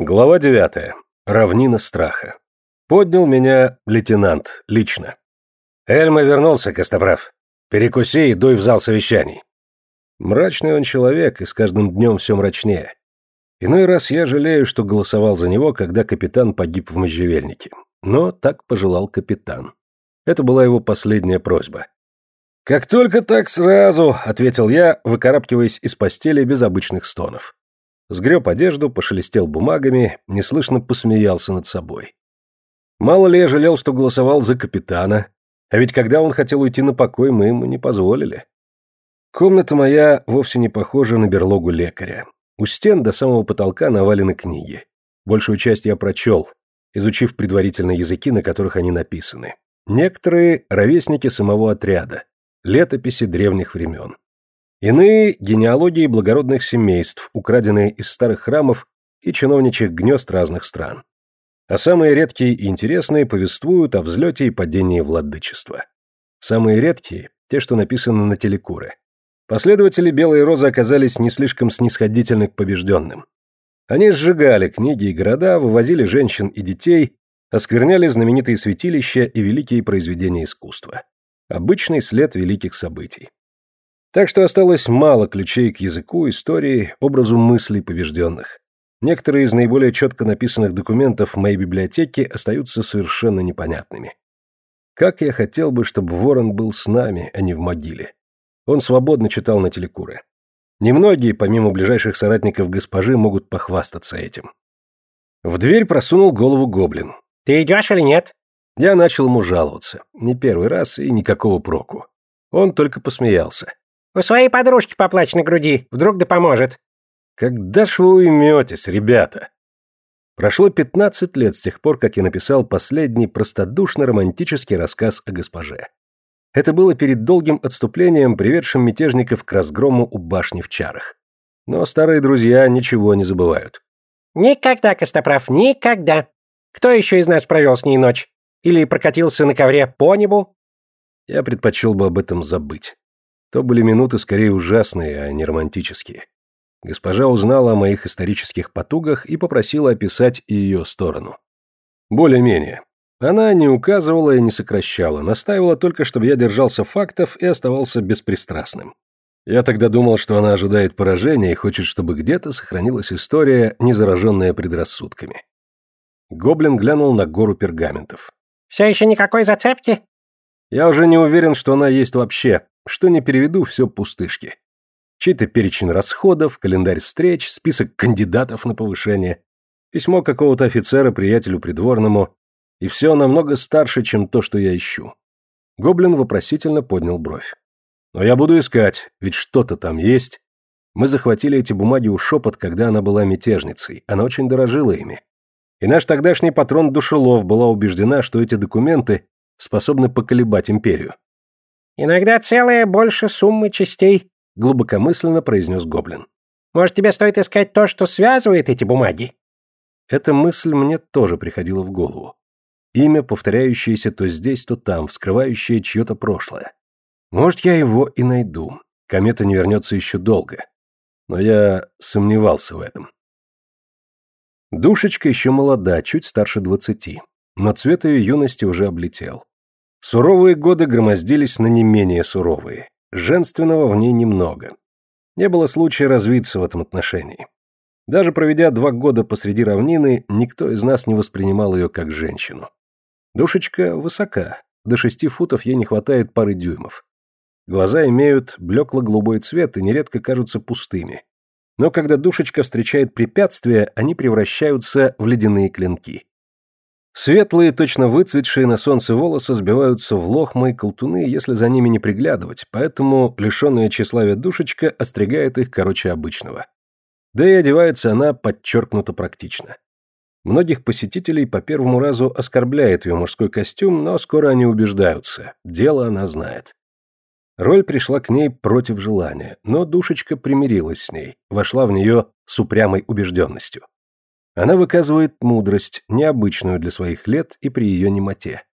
Глава девятая. Равнина страха. Поднял меня лейтенант, лично. Эльма вернулся, Костоправ. Перекуси и дуй в зал совещаний. Мрачный он человек, и с каждым днем все мрачнее. Иной раз я жалею, что голосовал за него, когда капитан погиб в можжевельнике. Но так пожелал капитан. Это была его последняя просьба. «Как только так сразу», — ответил я, выкарабкиваясь из постели без обычных стонов. Сгреб одежду, пошелестел бумагами, неслышно посмеялся над собой. Мало ли я жалел, что голосовал за капитана, а ведь когда он хотел уйти на покой, мы ему не позволили. Комната моя вовсе не похожа на берлогу лекаря. У стен до самого потолка навалены книги. Большую часть я прочел, изучив предварительно языки, на которых они написаны. Некоторые — ровесники самого отряда, летописи древних времен. Иные – генеалогии благородных семейств, украденные из старых храмов и чиновничьих гнезд разных стран. А самые редкие и интересные повествуют о взлете и падении владычества. Самые редкие – те, что написаны на телекуре. Последователи Белой Розы оказались не слишком снисходительны к побежденным. Они сжигали книги и города, вывозили женщин и детей, оскверняли знаменитые святилища и великие произведения искусства. Обычный след великих событий. Так что осталось мало ключей к языку, истории, образу мыслей побежденных. Некоторые из наиболее четко написанных документов в моей библиотеке остаются совершенно непонятными. Как я хотел бы, чтобы Ворон был с нами, а не в могиле. Он свободно читал на телекуре. Немногие, помимо ближайших соратников госпожи, могут похвастаться этим. В дверь просунул голову гоблин. «Ты идешь или нет?» Я начал ему жаловаться. Не первый раз и никакого проку. Он только посмеялся. У своей подружки поплачь на груди, вдруг да поможет. Когда ж вы уйметесь, ребята? Прошло пятнадцать лет с тех пор, как я написал последний простодушно-романтический рассказ о госпоже. Это было перед долгим отступлением, приведшим мятежников к разгрому у башни в чарах. Но старые друзья ничего не забывают. Никогда, Костоправ, никогда. Кто еще из нас провел с ней ночь? Или прокатился на ковре по небу? Я предпочел бы об этом забыть. То были минуты скорее ужасные, а не романтические. Госпожа узнала о моих исторических потугах и попросила описать и ее сторону. Более-менее. Она не указывала и не сокращала, настаивала только, чтобы я держался фактов и оставался беспристрастным. Я тогда думал, что она ожидает поражения и хочет, чтобы где-то сохранилась история, не зараженная предрассудками. Гоблин глянул на гору пергаментов. «Все еще никакой зацепки?» Я уже не уверен, что она есть вообще, что не переведу, все пустышки. Чей-то перечень расходов, календарь встреч, список кандидатов на повышение, письмо какого-то офицера приятелю придворному, и все намного старше, чем то, что я ищу. Гоблин вопросительно поднял бровь. Но я буду искать, ведь что-то там есть. Мы захватили эти бумаги у Шепот, когда она была мятежницей, она очень дорожила ими. И наш тогдашний патрон Душелов была убеждена, что эти документы способны поколебать империю. «Иногда целое больше суммы частей», — глубокомысленно произнес Гоблин. «Может, тебе стоит искать то, что связывает эти бумаги?» Эта мысль мне тоже приходила в голову. Имя, повторяющееся то здесь, то там, вскрывающее чье-то прошлое. Может, я его и найду. Комета не вернется еще долго. Но я сомневался в этом. Душечка еще молода, чуть старше двадцати, но цвет ее юности уже облетел. Суровые годы громоздились на не менее суровые. Женственного в ней немного. Не было случая развиться в этом отношении. Даже проведя два года посреди равнины, никто из нас не воспринимал ее как женщину. Душечка высока, до шести футов ей не хватает пары дюймов. Глаза имеют блекло-голубой цвет и нередко кажутся пустыми. Но когда душечка встречает препятствия, они превращаются в ледяные клинки. Светлые, точно выцветшие на солнце волосы сбиваются в лохмы и колтуны, если за ними не приглядывать, поэтому лишенная тщеславия душечка остригает их короче обычного. Да и одевается она подчеркнуто практично. Многих посетителей по первому разу оскорбляет ее мужской костюм, но скоро они убеждаются, дело она знает. Роль пришла к ней против желания, но душечка примирилась с ней, вошла в нее с упрямой убежденностью. Она выказывает мудрость, необычную для своих лет и при ее немоте.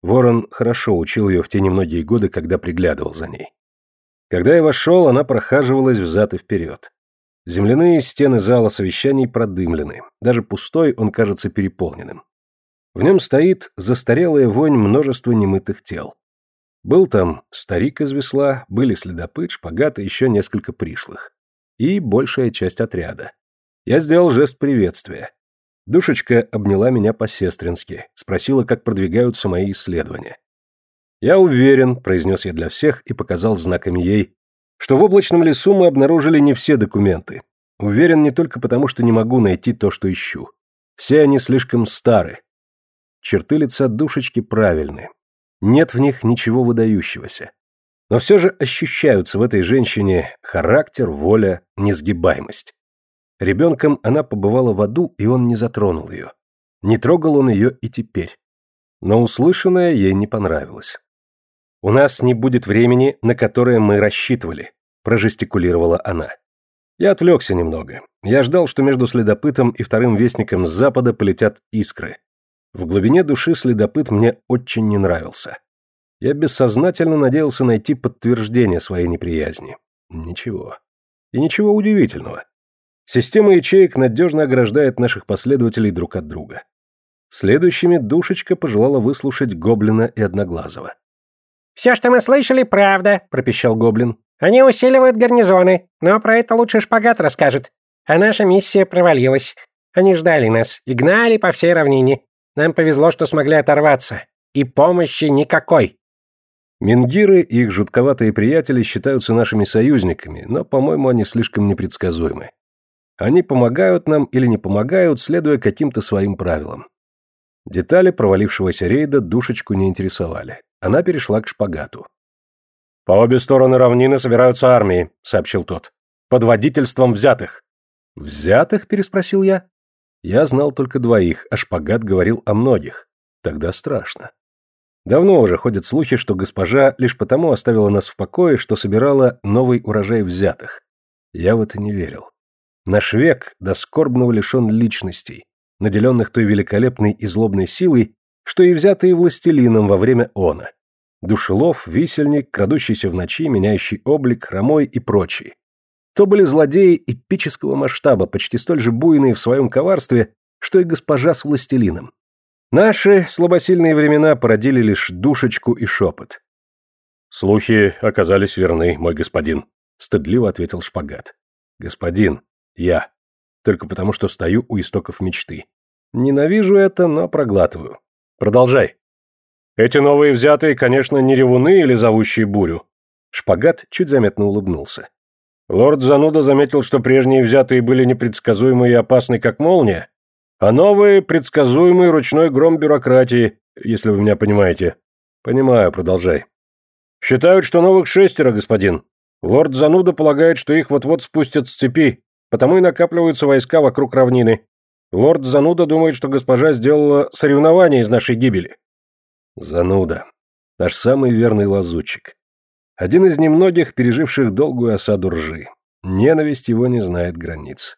Ворон хорошо учил ее в те немногие годы, когда приглядывал за ней. Когда я вошел, она прохаживалась взад и вперед. Земляные стены зала совещаний продымлены, даже пустой он кажется переполненным. В нем стоит застарелая вонь множества немытых тел. Был там старик из весла, были следопыт, шпагат и еще несколько пришлых. И большая часть отряда. Я сделал жест приветствия. Душечка обняла меня по-сестрински, спросила, как продвигаются мои исследования. «Я уверен», — произнес я для всех и показал знаками ей, что в облачном лесу мы обнаружили не все документы. Уверен не только потому, что не могу найти то, что ищу. Все они слишком стары. Черты лица душечки правильны. Нет в них ничего выдающегося. Но все же ощущаются в этой женщине характер, воля, несгибаемость. Ребенком она побывала в аду, и он не затронул ее. Не трогал он ее и теперь. Но услышанное ей не понравилось. «У нас не будет времени, на которое мы рассчитывали», – прожестикулировала она. Я отвлекся немного. Я ждал, что между следопытом и вторым вестником с запада полетят искры. В глубине души следопыт мне очень не нравился. Я бессознательно надеялся найти подтверждение своей неприязни. Ничего. И ничего удивительного. Система ячеек надежно ограждает наших последователей друг от друга. Следующими Душечка пожелала выслушать Гоблина и Одноглазого. «Все, что мы слышали, правда», — пропищал Гоблин. «Они усиливают гарнизоны, но про это лучше Шпагат расскажет. А наша миссия провалилась. Они ждали нас и гнали по всей равнине. Нам повезло, что смогли оторваться. И помощи никакой». Мингиры и их жутковатые приятели считаются нашими союзниками, но, по-моему, они слишком непредсказуемы. Они помогают нам или не помогают, следуя каким-то своим правилам. Детали провалившегося рейда душечку не интересовали. Она перешла к шпагату. «По обе стороны равнины собираются армии», — сообщил тот. «Под водительством взятых». «Взятых?» — переспросил я. Я знал только двоих, а шпагат говорил о многих. Тогда страшно. Давно уже ходят слухи, что госпожа лишь потому оставила нас в покое, что собирала новый урожай взятых. Я в это не верил. Наш век до скорбного лишен личностей, наделенных той великолепной и злобной силой, что и взятые властелином во время она. Душелов, висельник, крадущийся в ночи, меняющий облик, хромой и прочие. То были злодеи эпического масштаба, почти столь же буйные в своем коварстве, что и госпожа с властелином. Наши слабосильные времена породили лишь душечку и шепот. «Слухи оказались верны, мой господин», — стыдливо ответил Шпагат. «Господин, я. Только потому, что стою у истоков мечты. Ненавижу это, но проглатываю. Продолжай. Эти новые взятые, конечно, не ревуны или зовущие бурю. Шпагат чуть заметно улыбнулся. Лорд Зануда заметил, что прежние взятые были непредсказуемы и опасны, как молния, а новые — предсказуемый ручной гром бюрократии, если вы меня понимаете. Понимаю, продолжай. Считают, что новых шестеро, господин. Лорд Зануда полагает, что их вот-вот спустят с цепи, Потому и накапливаются войска вокруг равнины. Лорд Зануда думает, что госпожа сделала соревнование из нашей гибели. Зануда. Наш самый верный лазутчик. Один из немногих, переживших долгую осаду ржи. Ненависть его не знает границ.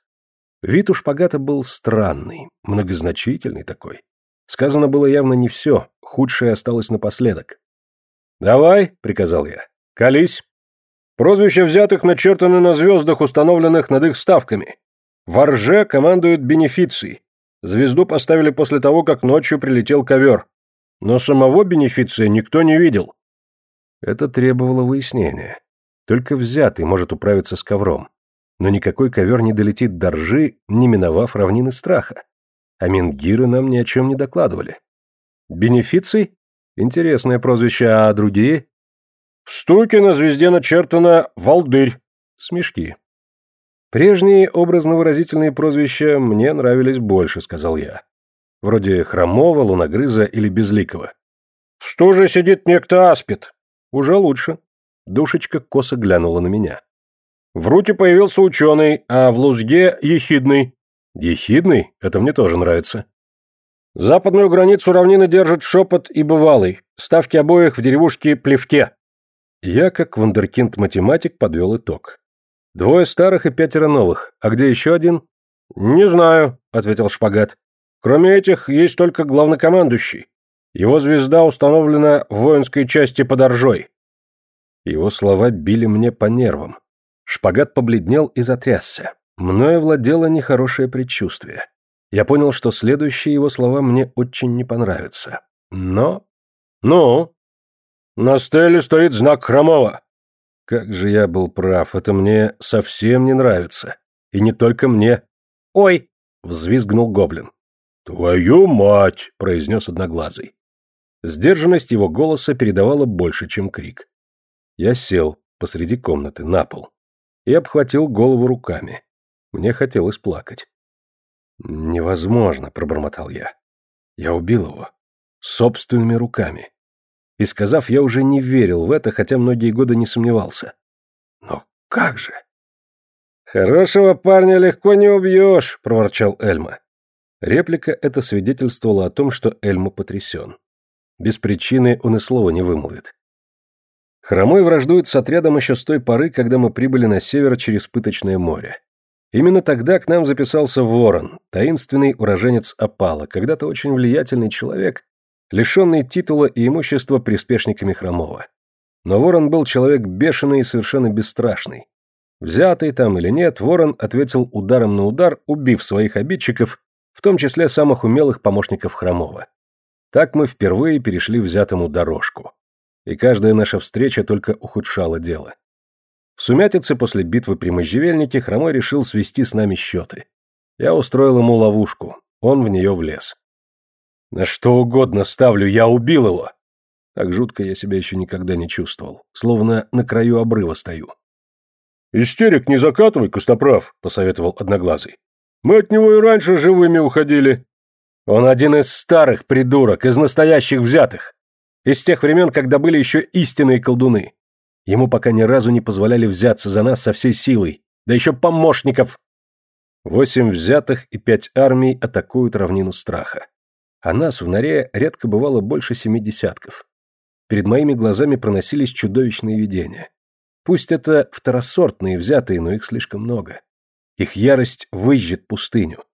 Вид у шпагата был странный, многозначительный такой. Сказано было явно не все, худшее осталось напоследок. «Давай», — приказал я, — «колись». Прозвища взятых начертаны на звездах, установленных над их ставками. В Орже командует бенефиций. Звезду поставили после того, как ночью прилетел ковер. Но самого бенефиция никто не видел. Это требовало выяснения. Только взятый может управиться с ковром. Но никакой ковер не долетит до ржи, не миновав равнины страха. А Мингиры нам ни о чем не докладывали. Бенефиций? Интересное прозвище, а другие? В стуке на звезде начертано «Валдырь». Смешки. Прежние образно-выразительные прозвища мне нравились больше, сказал я. Вроде Хромова, Луногрыза или Безликого. В стуже сидит некто Аспид. Уже лучше. Душечка косо глянула на меня. В Руте появился ученый, а в Лузге — ехидный. Ехидный? Это мне тоже нравится. Западную границу равнины держит шепот и бывалый. Ставки обоих в деревушке Плевке. Я, как вундеркинд-математик, подвел итог. Двое старых и пятеро новых. А где еще один? Не знаю, ответил Шпагат. Кроме этих, есть только главнокомандующий. Его звезда установлена в воинской части под Оржой. Его слова били мне по нервам. Шпагат побледнел и затрясся. Мною владело нехорошее предчувствие. Я понял, что следующие его слова мне очень не понравятся. Но... Ну? На стеле стоит знак Хромова. Как же я был прав, это мне совсем не нравится. И не только мне. Ой! Взвизгнул гоблин. «Твою мать!» — произнес одноглазый. Сдержанность его голоса передавала больше, чем крик. Я сел посреди комнаты, на пол, и обхватил голову руками. Мне хотелось плакать. «Невозможно», — пробормотал я. «Я убил его. Собственными руками». И сказав, я уже не верил в это, хотя многие годы не сомневался. «Но как же?» «Хорошего парня легко не убьешь», — проворчал Эльма. Реплика эта свидетельствовала о том, что Эльма потрясен. Без причины он и слова не вымолвит. Хромой враждует с отрядом еще с той поры, когда мы прибыли на север через Пыточное море. Именно тогда к нам записался Ворон, таинственный уроженец Опала, когда-то очень влиятельный человек, лишенный титула и имущества приспешниками Хромова. Но Ворон был человек бешеный и совершенно бесстрашный. Взятый там или нет, Ворон ответил ударом на удар, убив своих обидчиков, в том числе самых умелых помощников Хромова. Так мы впервые перешли взятому дорожку. И каждая наша встреча только ухудшала дело. В сумятице после битвы при Можжевельнике Хромой решил свести с нами счеты. Я устроил ему ловушку, он в нее влез. На что угодно ставлю, я убил его. Так жутко я себя еще никогда не чувствовал, словно на краю обрыва стою. «Истерик не закатывай, Костоправ», — посоветовал Одноглазый. «Мы от него и раньше живыми уходили». «Он один из старых придурок, из настоящих взятых. Из тех времен, когда были еще истинные колдуны. Ему пока ни разу не позволяли взяться за нас со всей силой, да еще помощников. Восемь взятых и пять армий атакуют равнину страха. А нас в норе редко бывало больше семи десятков. Перед моими глазами проносились чудовищные видения. Пусть это второсортные взятые, но их слишком много. Их ярость выжжет пустыню.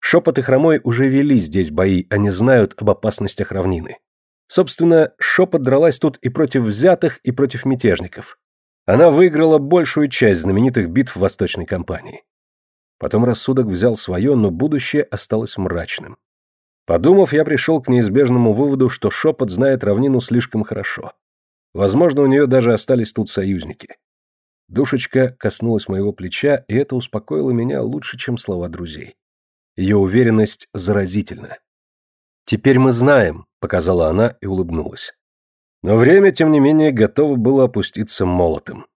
Шепот и хромой уже вели здесь бои, они знают об опасностях равнины. Собственно, шепот дралась тут и против взятых, и против мятежников. Она выиграла большую часть знаменитых битв Восточной кампании. Потом рассудок взял свое, но будущее осталось мрачным. Подумав, я пришел к неизбежному выводу, что шепот знает равнину слишком хорошо. Возможно, у нее даже остались тут союзники. Душечка коснулась моего плеча, и это успокоило меня лучше, чем слова друзей. Ее уверенность заразительна. «Теперь мы знаем», — показала она и улыбнулась. Но время, тем не менее, готово было опуститься молотом.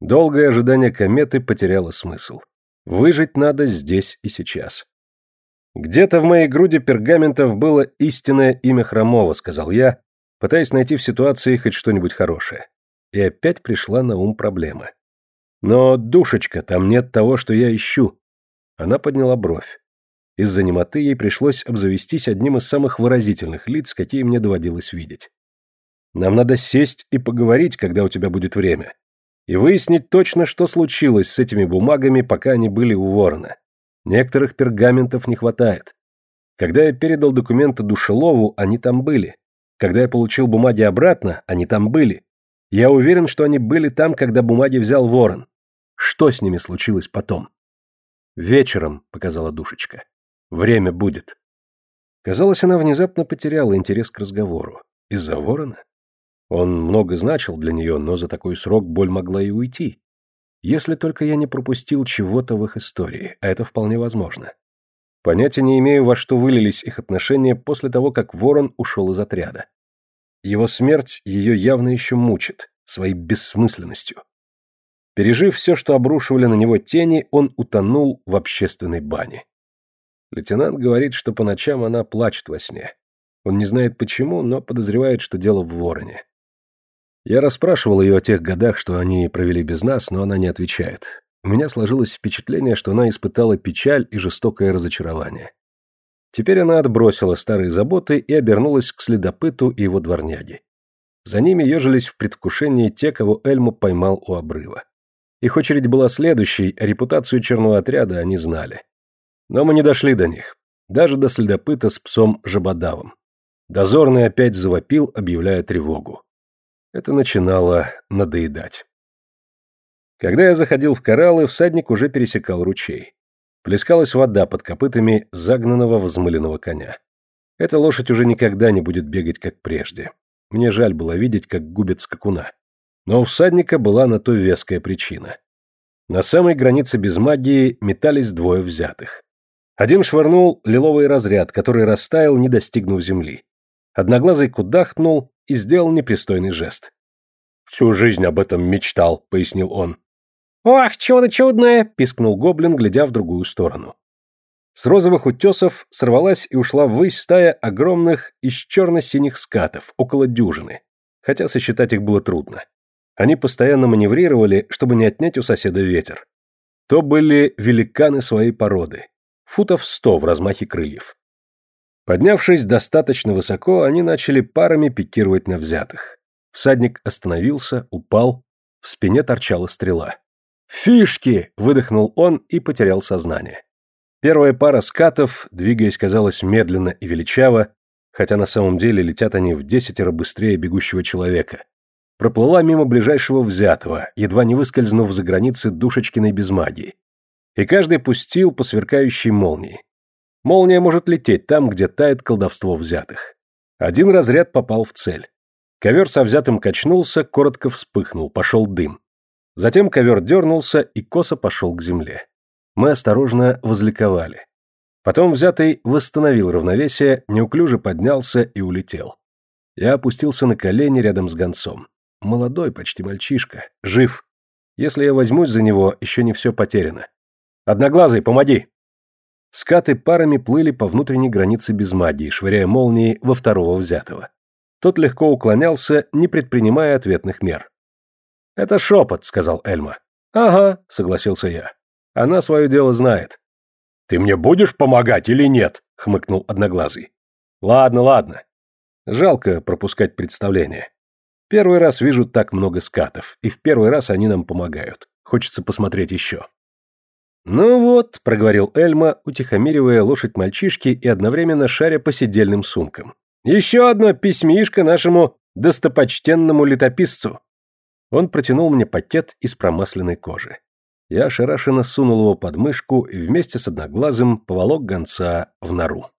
Долгое ожидание кометы потеряло смысл. Выжить надо здесь и сейчас. «Где-то в моей груди пергаментов было истинное имя Хромова», — сказал я, пытаясь найти в ситуации хоть что-нибудь хорошее. И опять пришла на ум проблема. «Но, душечка, там нет того, что я ищу». Она подняла бровь. Из-за немоты ей пришлось обзавестись одним из самых выразительных лиц, какие мне доводилось видеть. Нам надо сесть и поговорить, когда у тебя будет время. И выяснить точно, что случилось с этими бумагами, пока они были у Ворона. Некоторых пергаментов не хватает. Когда я передал документы Душелову, они там были. Когда я получил бумаги обратно, они там были. Я уверен, что они были там, когда бумаги взял Ворон. Что с ними случилось потом? Вечером, показала душечка. Время будет. Казалось, она внезапно потеряла интерес к разговору. Из-за ворона? Он много значил для нее, но за такой срок боль могла и уйти. Если только я не пропустил чего-то в их истории, а это вполне возможно. Понятия не имею, во что вылились их отношения после того, как Ворон ушел из отряда. Его смерть ее явно еще мучит, своей бессмысленностью. Пережив все, что обрушивали на него тени, он утонул в общественной бане. Лейтенант говорит, что по ночам она плачет во сне. Он не знает почему, но подозревает, что дело в вороне. Я расспрашивал ее о тех годах, что они провели без нас, но она не отвечает. У меня сложилось впечатление, что она испытала печаль и жестокое разочарование. Теперь она отбросила старые заботы и обернулась к следопыту и его дворняге. За ними ежились в предвкушении те, кого Эльму поймал у обрыва. Их очередь была следующей, а репутацию черного отряда они знали. Но мы не дошли до них. Даже до следопыта с псом Жабодавом. Дозорный опять завопил, объявляя тревогу. Это начинало надоедать. Когда я заходил в кораллы, всадник уже пересекал ручей. Плескалась вода под копытами загнанного взмыленного коня. Эта лошадь уже никогда не будет бегать, как прежде. Мне жаль было видеть, как губят скакуна. Но у всадника была на то веская причина. На самой границе без магии метались двое взятых. Один швырнул лиловый разряд, который растаял, не достигнув земли. Одноглазый кудахнул и сделал непристойный жест. «Всю жизнь об этом мечтал», — пояснил он. «Ох, чудо чудное!» — пискнул гоблин, глядя в другую сторону. С розовых утесов сорвалась и ушла ввысь стая огромных из черно-синих скатов, около дюжины, хотя сосчитать их было трудно. Они постоянно маневрировали, чтобы не отнять у соседа ветер. То были великаны своей породы, футов сто в размахе крыльев. Поднявшись достаточно высоко, они начали парами пикировать на взятых. Всадник остановился, упал, в спине торчала стрела. «Фишки!» — выдохнул он и потерял сознание. Первая пара скатов, двигаясь, казалось, медленно и величаво, хотя на самом деле летят они в десятеро быстрее бегущего человека, проплыла мимо ближайшего взятого, едва не выскользнув за границы Душечкиной без магии. И каждый пустил по сверкающей молнии. Молния может лететь там, где тает колдовство взятых. Один разряд попал в цель. Ковер со взятым качнулся, коротко вспыхнул, пошел дым. Затем ковер дернулся и косо пошел к земле. Мы осторожно возликовали. Потом взятый восстановил равновесие, неуклюже поднялся и улетел. Я опустился на колени рядом с гонцом. Молодой, почти мальчишка. Жив. Если я возьмусь за него, еще не все потеряно. Одноглазый, помоги!» Скаты парами плыли по внутренней границе без магии, швыряя молнии во второго взятого. Тот легко уклонялся, не предпринимая ответных мер. «Это шепот», — сказал Эльма. «Ага», — согласился я. «Она свое дело знает». «Ты мне будешь помогать или нет?» — хмыкнул Одноглазый. «Ладно, ладно. Жалко пропускать представление. Первый раз вижу так много скатов, и в первый раз они нам помогают. Хочется посмотреть еще. «Ну вот», — проговорил Эльма, утихомиривая лошадь мальчишки и одновременно шаря по сидельным сумкам. «Еще одно письмишко нашему достопочтенному летописцу». Он протянул мне пакет из промасленной кожи. Я ошарашенно сунул его под мышку и вместе с одноглазым поволок гонца в нору.